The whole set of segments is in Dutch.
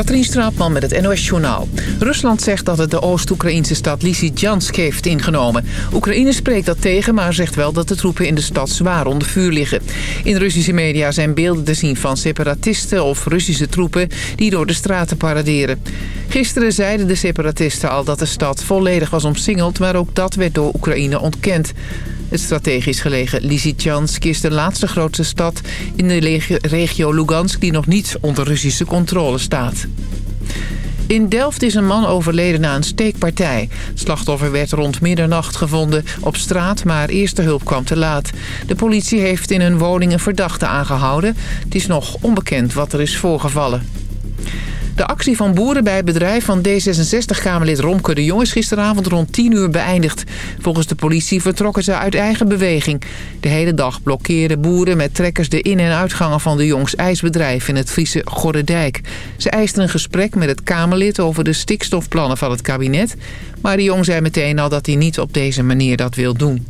Katrien Straatman met het NOS-journaal. Rusland zegt dat het de Oost-Oekraïnse stad Lysychansk heeft ingenomen. Oekraïne spreekt dat tegen, maar zegt wel dat de troepen in de stad zwaar onder vuur liggen. In Russische media zijn beelden te zien van separatisten of Russische troepen... die door de straten paraderen. Gisteren zeiden de separatisten al dat de stad volledig was omsingeld... maar ook dat werd door Oekraïne ontkend. Het strategisch gelegen Lysychansk is de laatste grootste stad in de regio Lugansk die nog niet onder Russische controle staat. In Delft is een man overleden na een steekpartij. Slachtoffer werd rond middernacht gevonden op straat, maar eerste hulp kwam te laat. De politie heeft in een woning een verdachte aangehouden. Het is nog onbekend wat er is voorgevallen. De actie van boeren bij het bedrijf van D66-Kamerlid Romke de Jong is gisteravond rond 10 uur beëindigd. Volgens de politie vertrokken ze uit eigen beweging. De hele dag blokkeerden boeren met trekkers de in- en uitgangen van de Jongs ijsbedrijf in het Friese Gorredijk. Ze eisten een gesprek met het Kamerlid over de stikstofplannen van het kabinet. Maar de Jong zei meteen al dat hij niet op deze manier dat wil doen.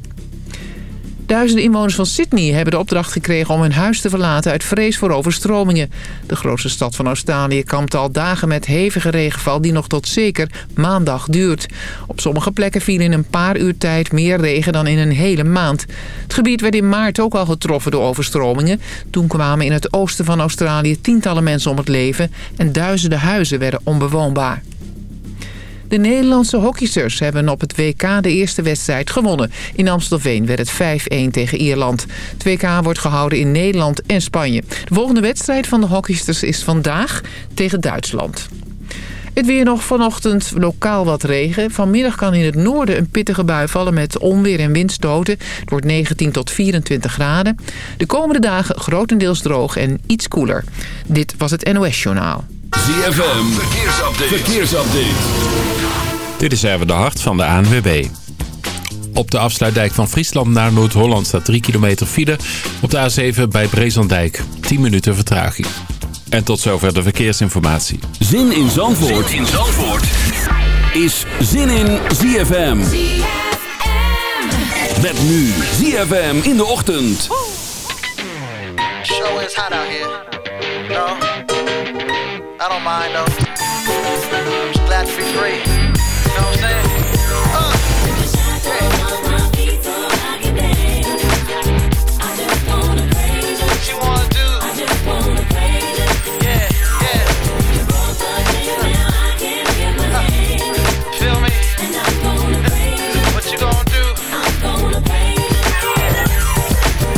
Duizenden inwoners van Sydney hebben de opdracht gekregen om hun huis te verlaten uit vrees voor overstromingen. De grootste stad van Australië kampt al dagen met hevige regenval die nog tot zeker maandag duurt. Op sommige plekken viel in een paar uur tijd meer regen dan in een hele maand. Het gebied werd in maart ook al getroffen door overstromingen. Toen kwamen in het oosten van Australië tientallen mensen om het leven en duizenden huizen werden onbewoonbaar. De Nederlandse hockeysters hebben op het WK de eerste wedstrijd gewonnen. In Amstelveen werd het 5-1 tegen Ierland. Het WK wordt gehouden in Nederland en Spanje. De volgende wedstrijd van de hockeysters is vandaag tegen Duitsland. Het weer nog vanochtend lokaal wat regen. Vanmiddag kan in het noorden een pittige bui vallen met onweer en windstoten. Het wordt 19 tot 24 graden. De komende dagen grotendeels droog en iets koeler. Dit was het NOS Journaal. ZFM, verkeersupdate. verkeersupdate. Dit is even de hart van de ANWB. Op de afsluitdijk van Friesland naar Noord-Holland staat 3 kilometer file. Op de A7 bij Brezandijk 10 minuten vertraging. En tot zover de verkeersinformatie. Zin in Zandvoort, zin in Zandvoort. is Zin in ZFM. Met nu ZFM in de ochtend. Show is hot out here. No. I don't mind though. Just glad to be free. You know what I'm saying? Uh. What you wanna do? Yeah, yeah. Feel me? What you gonna do?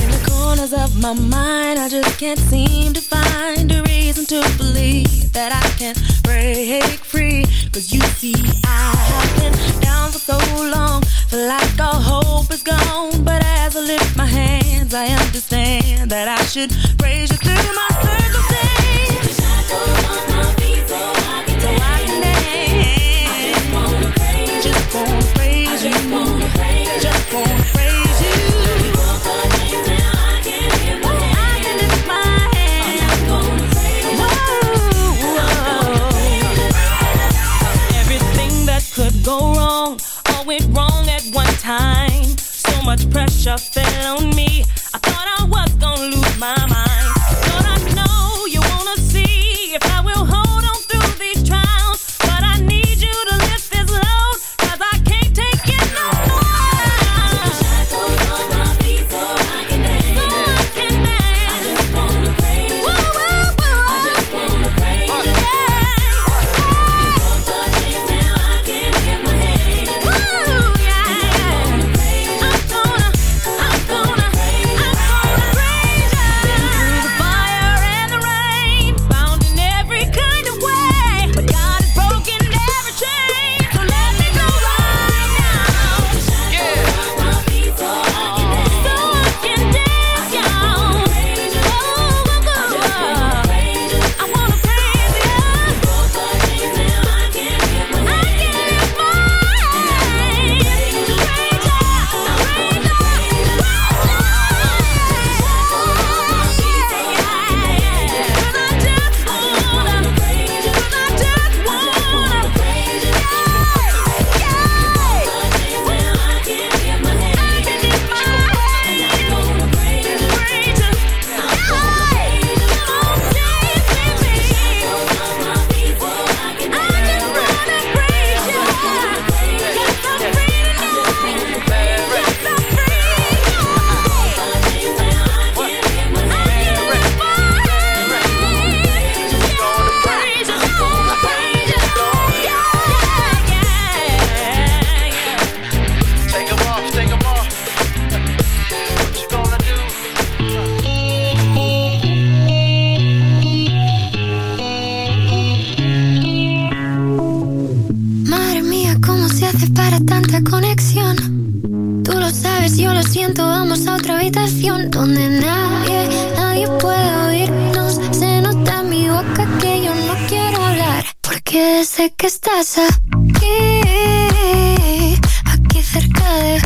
In the corners of my mind, I just can't seem to find a reason to believe that I can break free. Cause you see, I have been down for so long, feel like all hope is gone. But as I lift my hands, I understand that I should praise you through my circumstance. So I can dance. Just wanna praise you. Just wanna praise you. Go wrong, all went wrong at one time. So much pressure fell on me. dices yo lo siento, vamos a otra habitación donde nadie, nadie puede oírnos. Se nota en mi boca que yo no quiero hablar, porque sé que estás aquí, aquí cerca de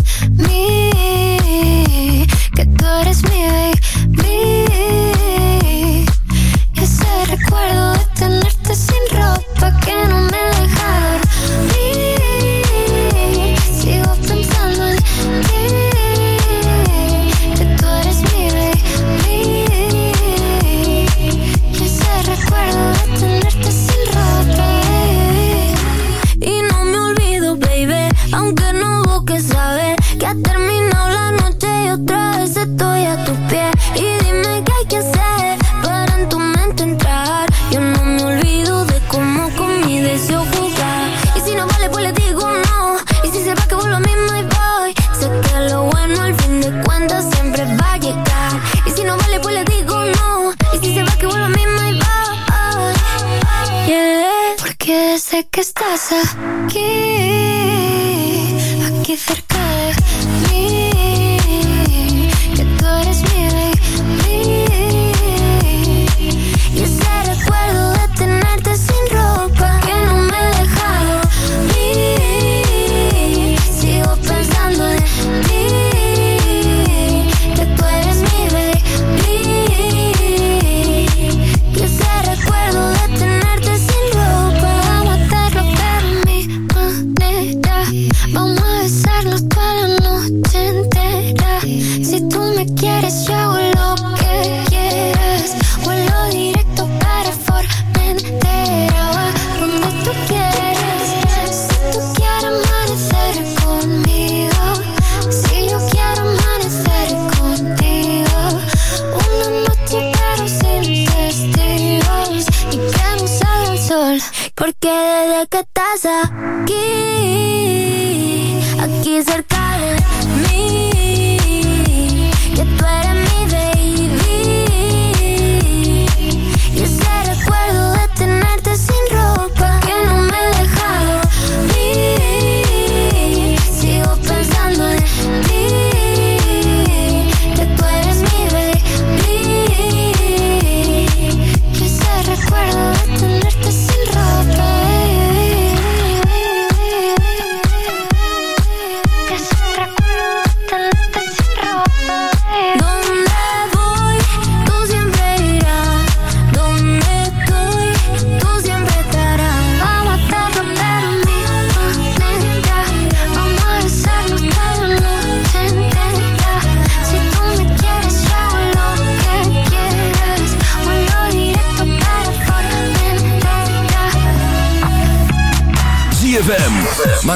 Porque desde que estás aquí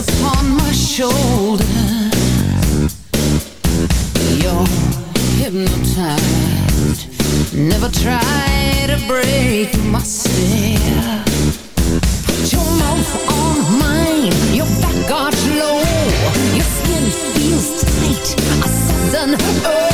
upon my shoulder, You're hypnotized. Never try to break my spell. Put your mouth on mine. Your back arch low. Your skin feels tight. A sudden oh.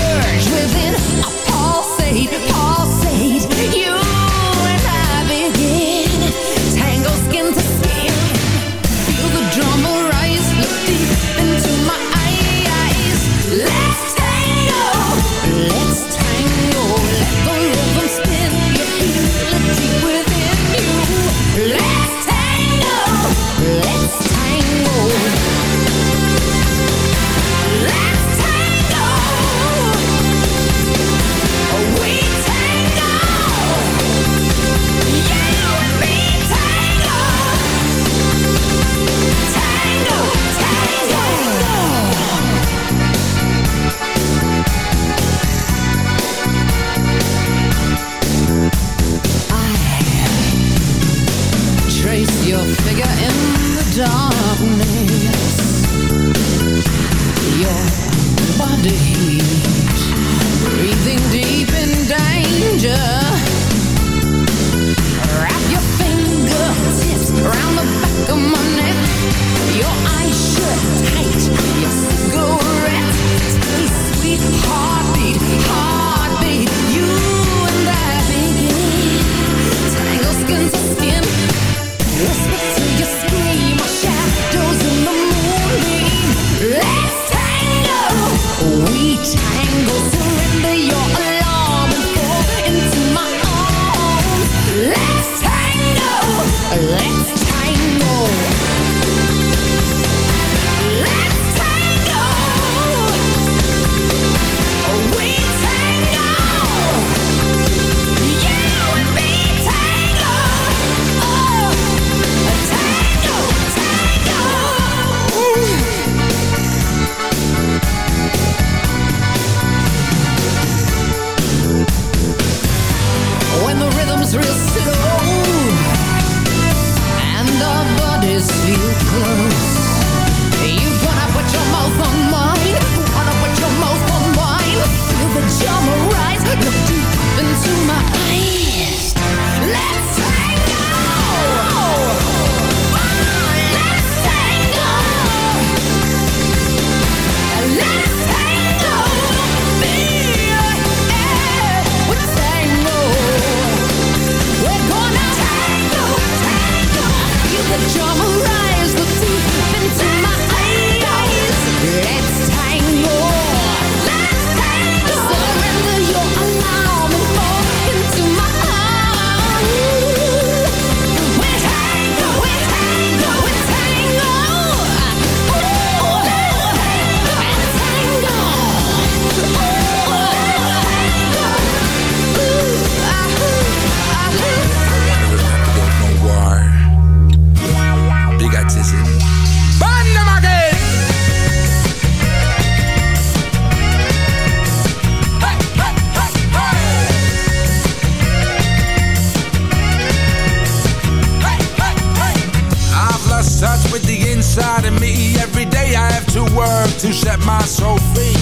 every day I have to work to set my soul free.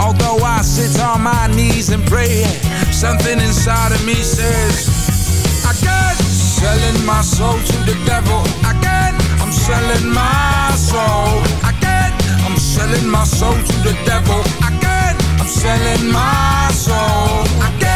Although I sit on my knees and pray Something inside of me says I got selling my soul to the devil. Again, I'm selling my soul. Again, I'm selling my soul to the devil. Again, I'm selling my soul. Again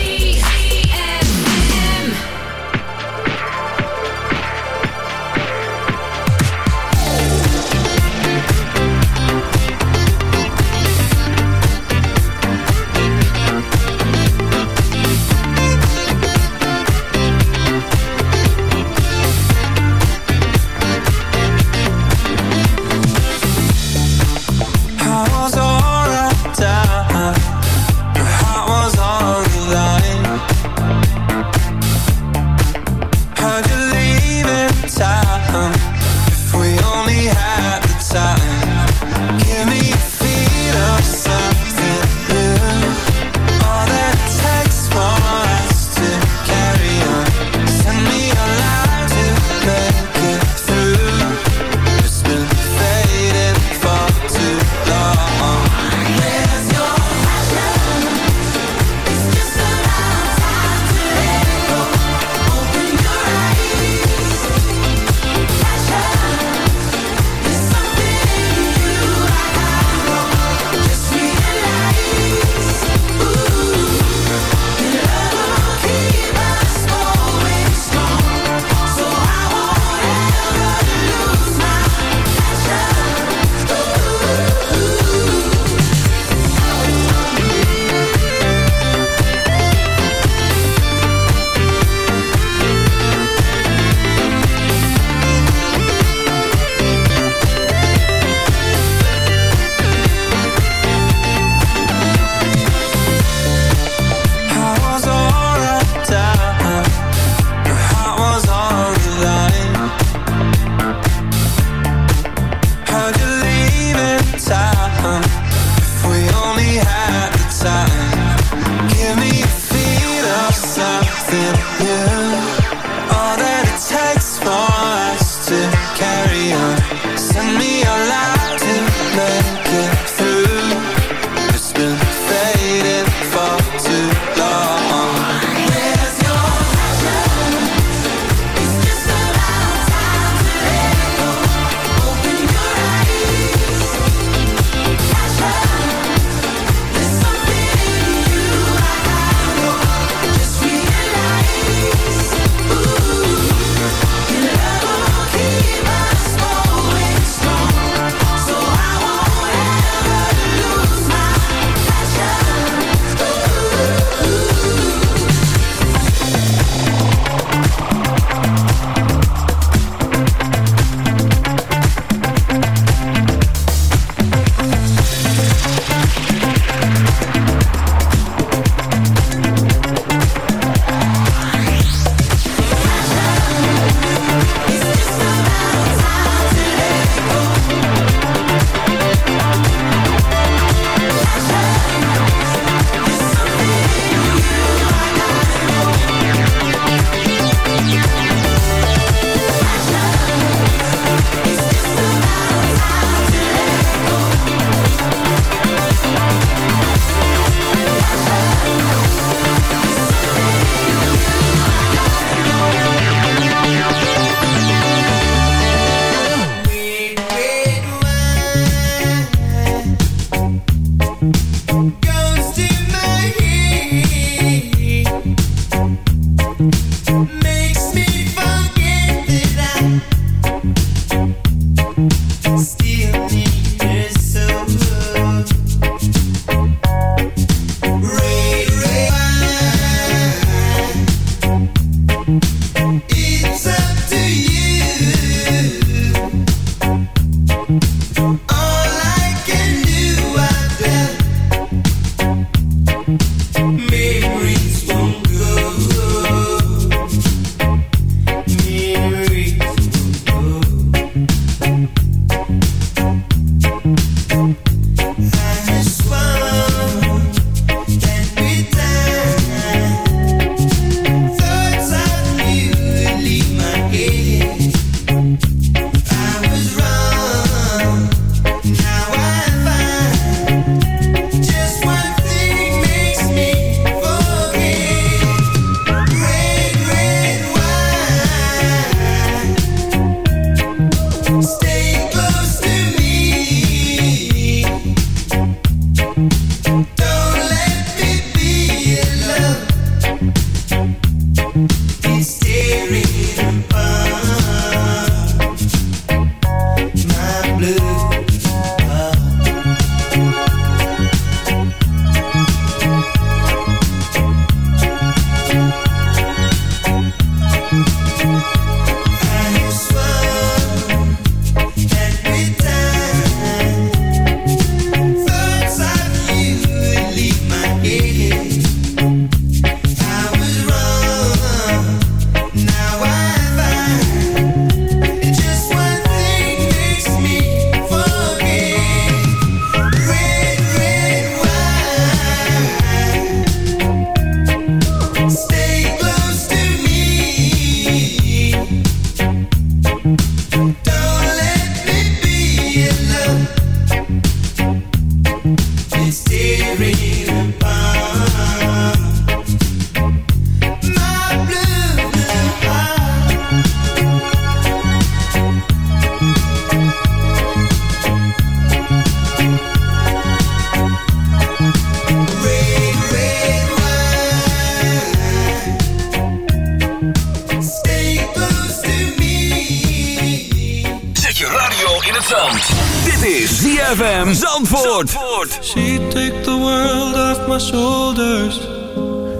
ZFM Zandvoort. Zandvoort. She'd take the world off my shoulders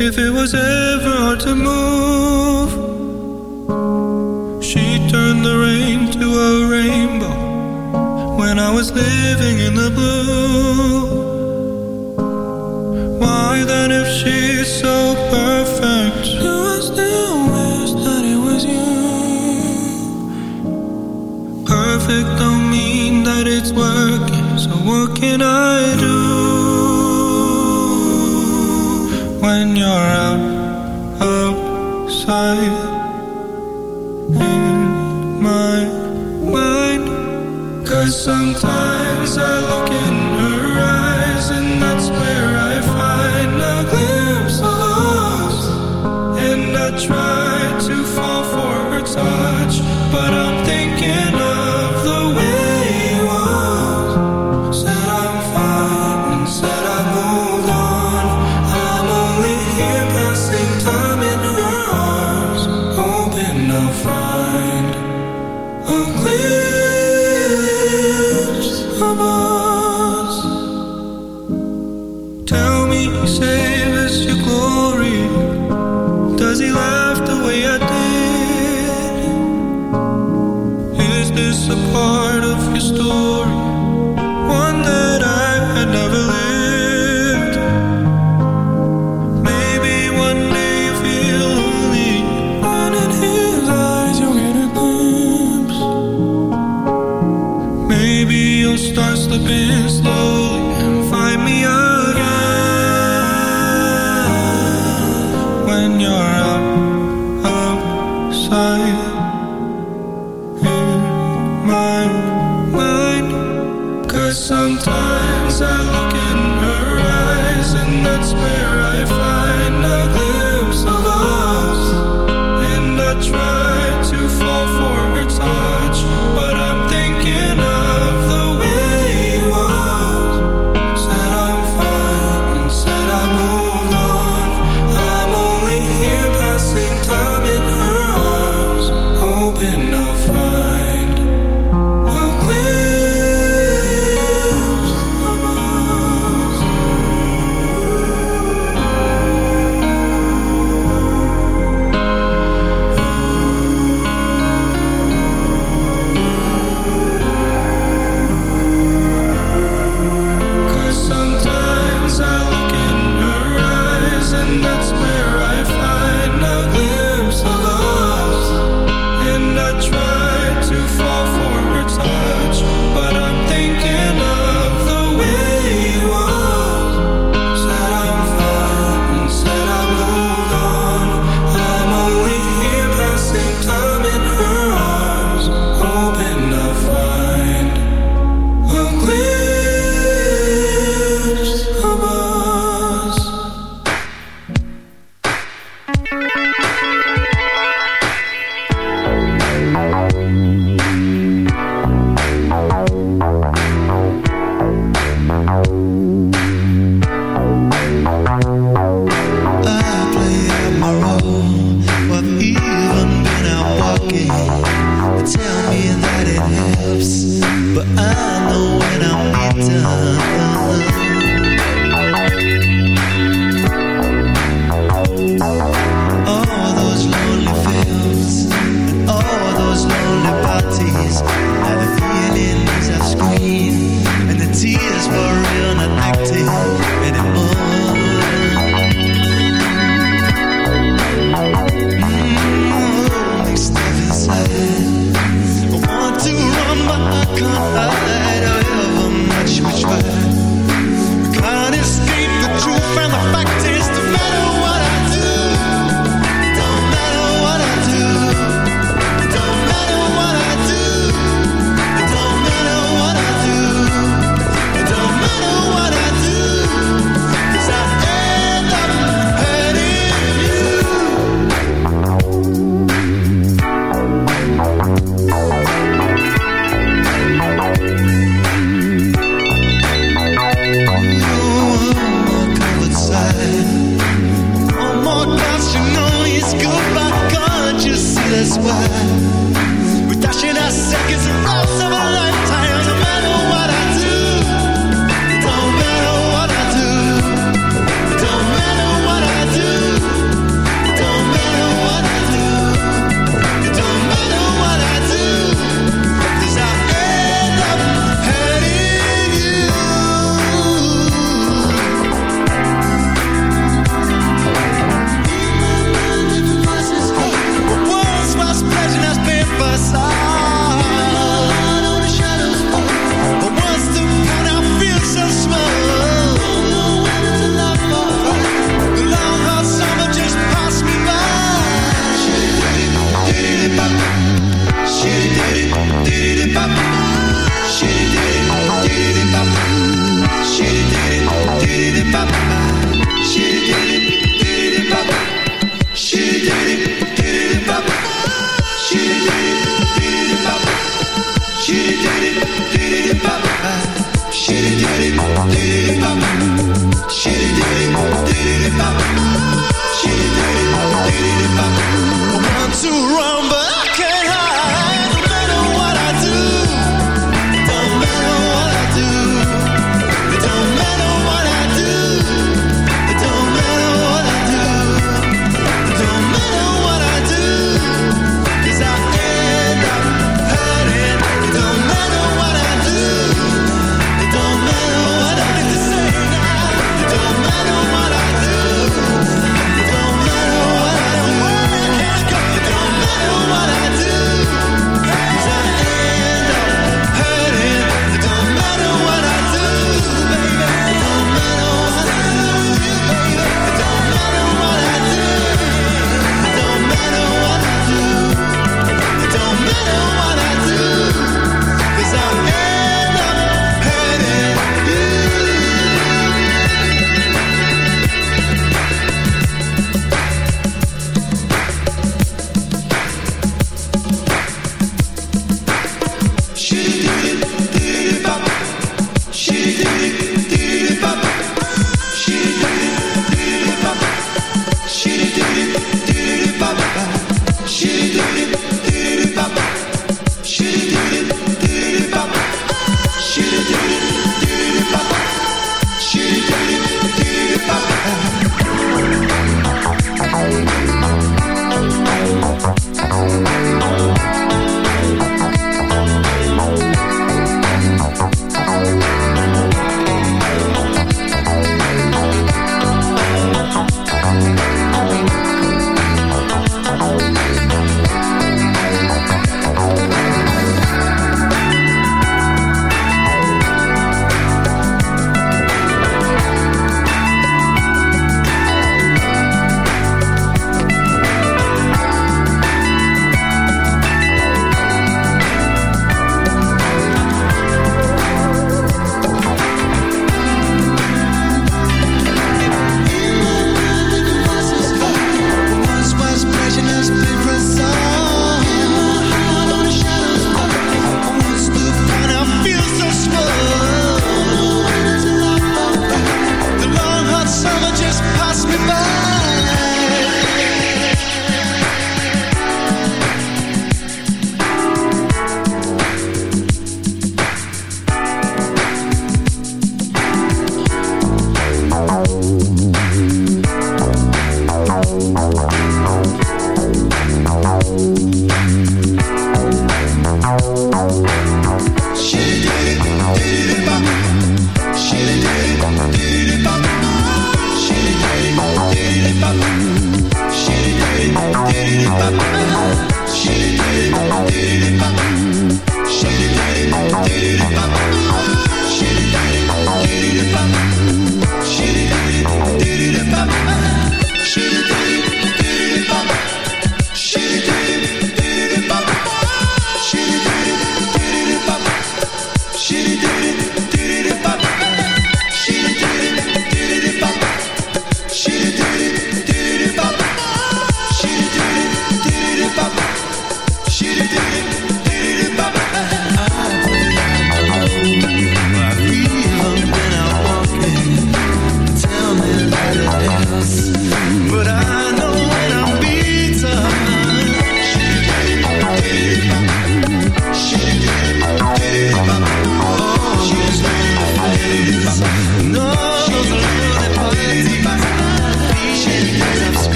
if it was ever hard to move. She turned the rain to a rainbow when I was living in the blue. Why then if she's so perfect? Do I still wish that it was you? Perfect but it's working, so what can I do?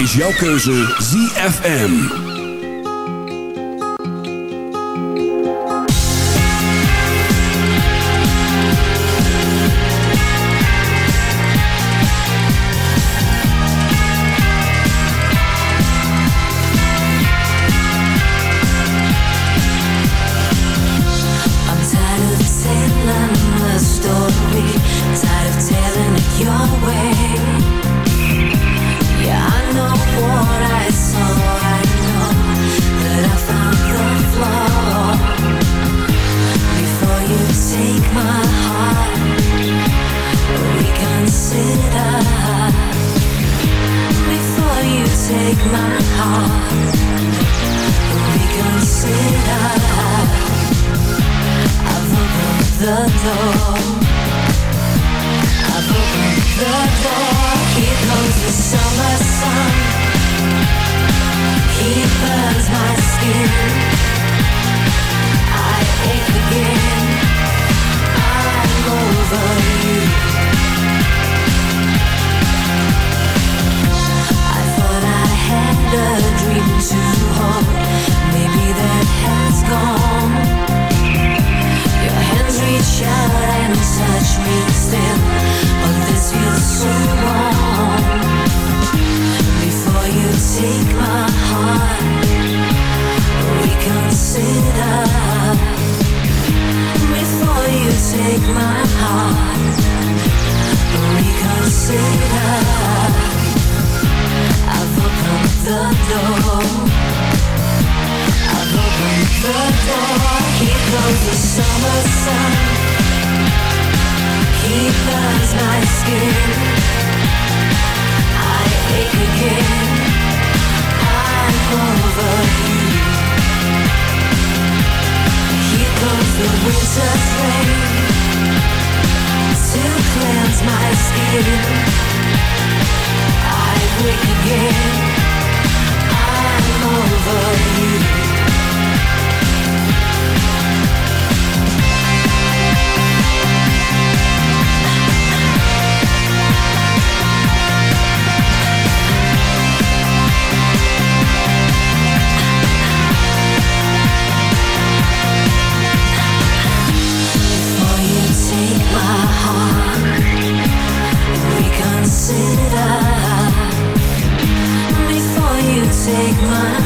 Is jouw keuze ZFM.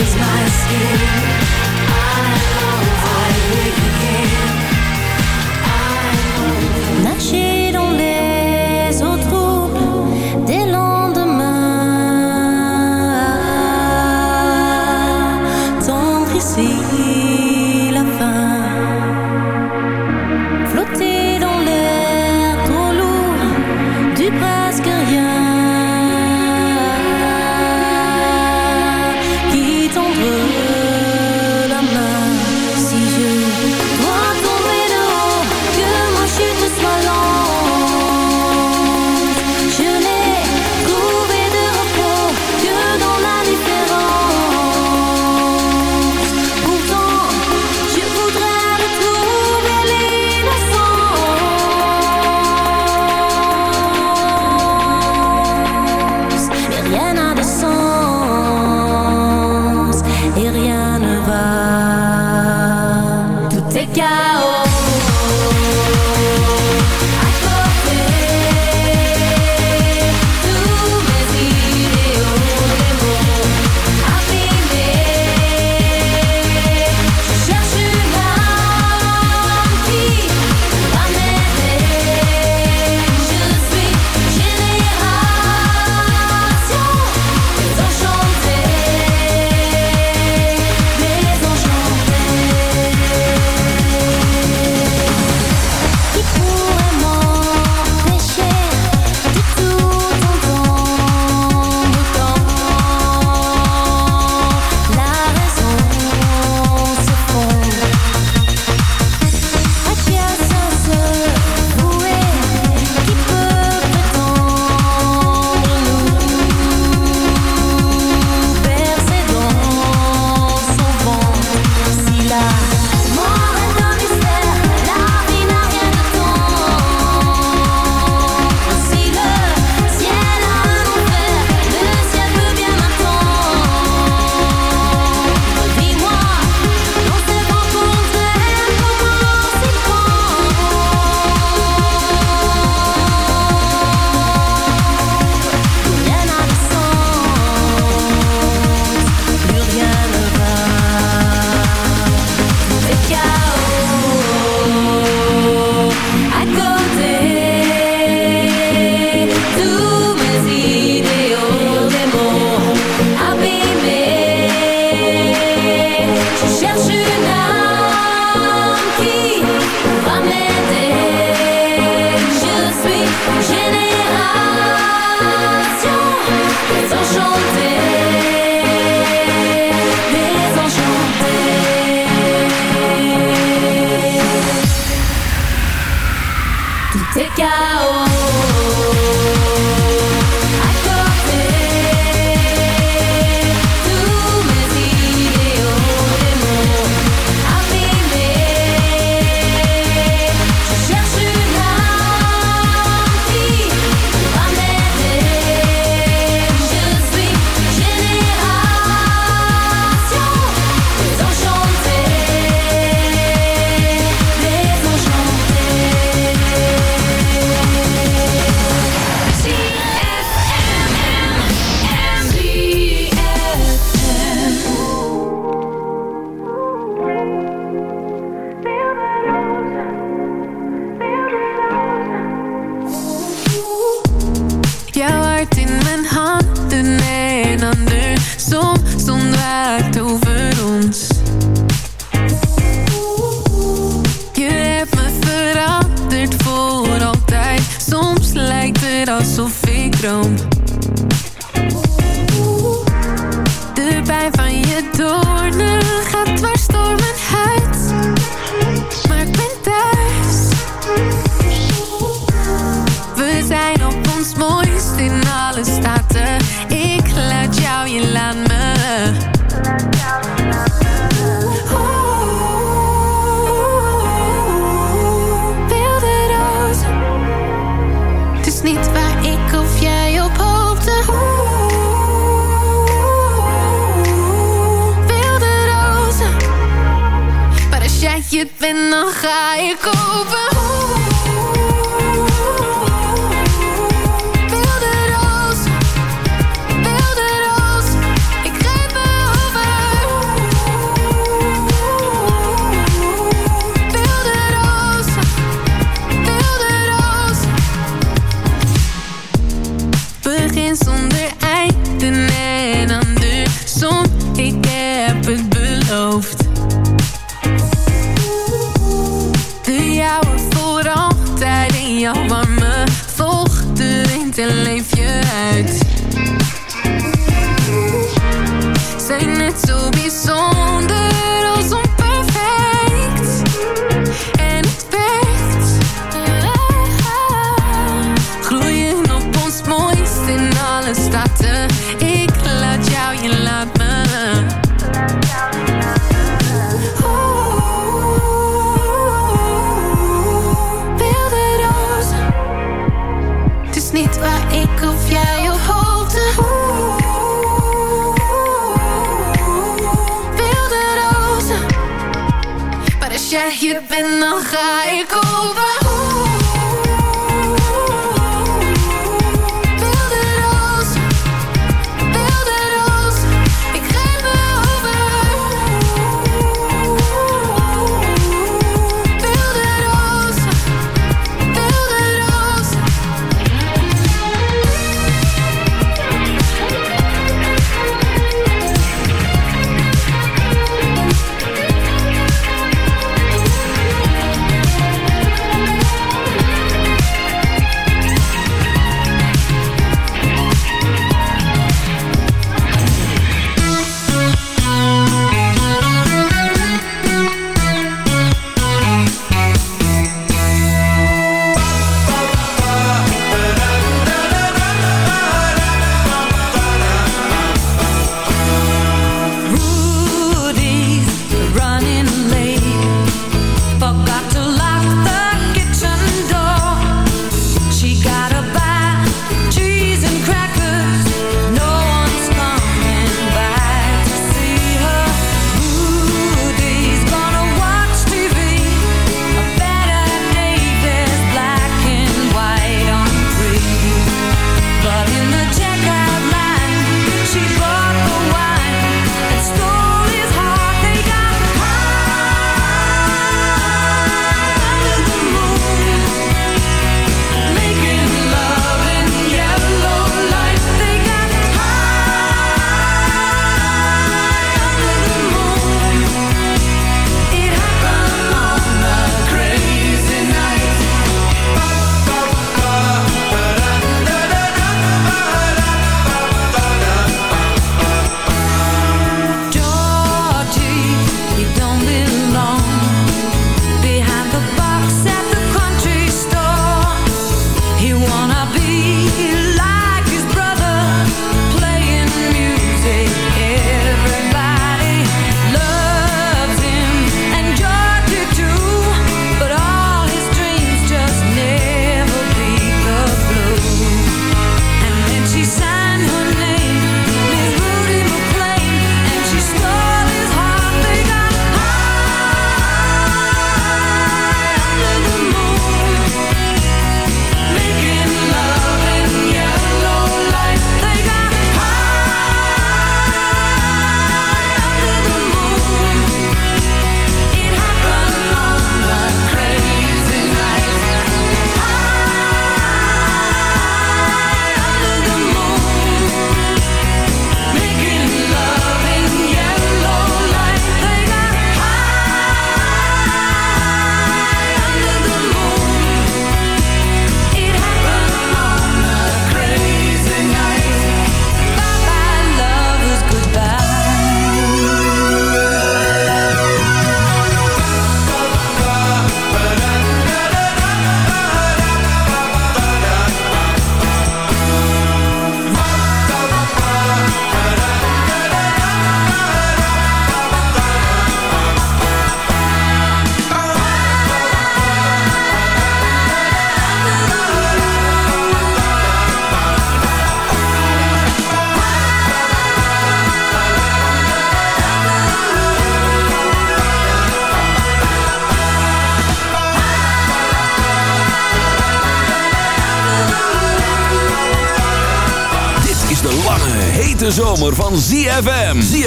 my Naše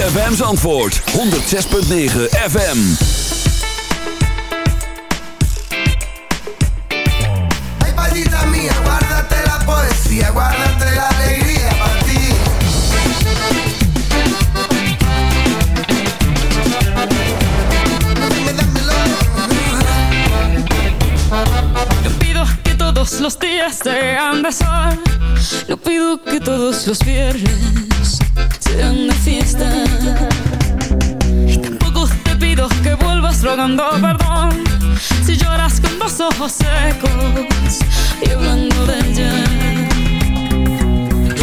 ZFM Zandvoort 106.9 FM Hey palita mía, guárdate la poesía, guárdate la alegría para ti. Yo pido que todos los días sean de sol. Yo pido que todos los viernes Sean de fiesta. Rogando perdón, si lloras con dos ojos secos y hablando de ella.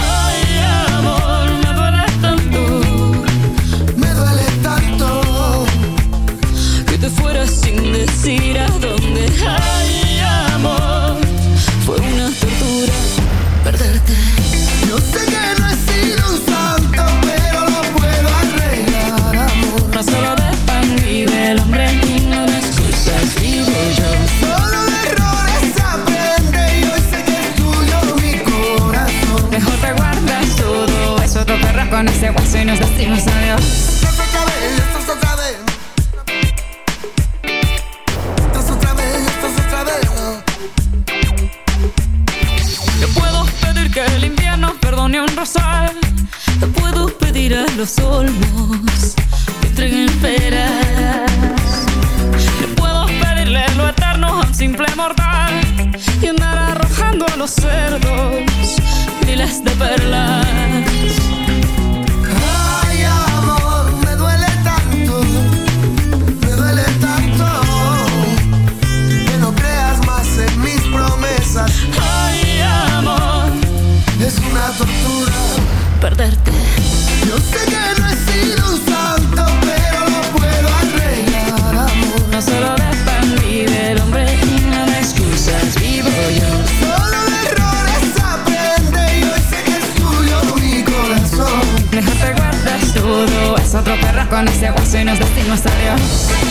Ay, amor, me duele tanto, me duele tanto, que te fuera sin decir a dónde vas. con ese guaso y nos decimos adiós. Masario.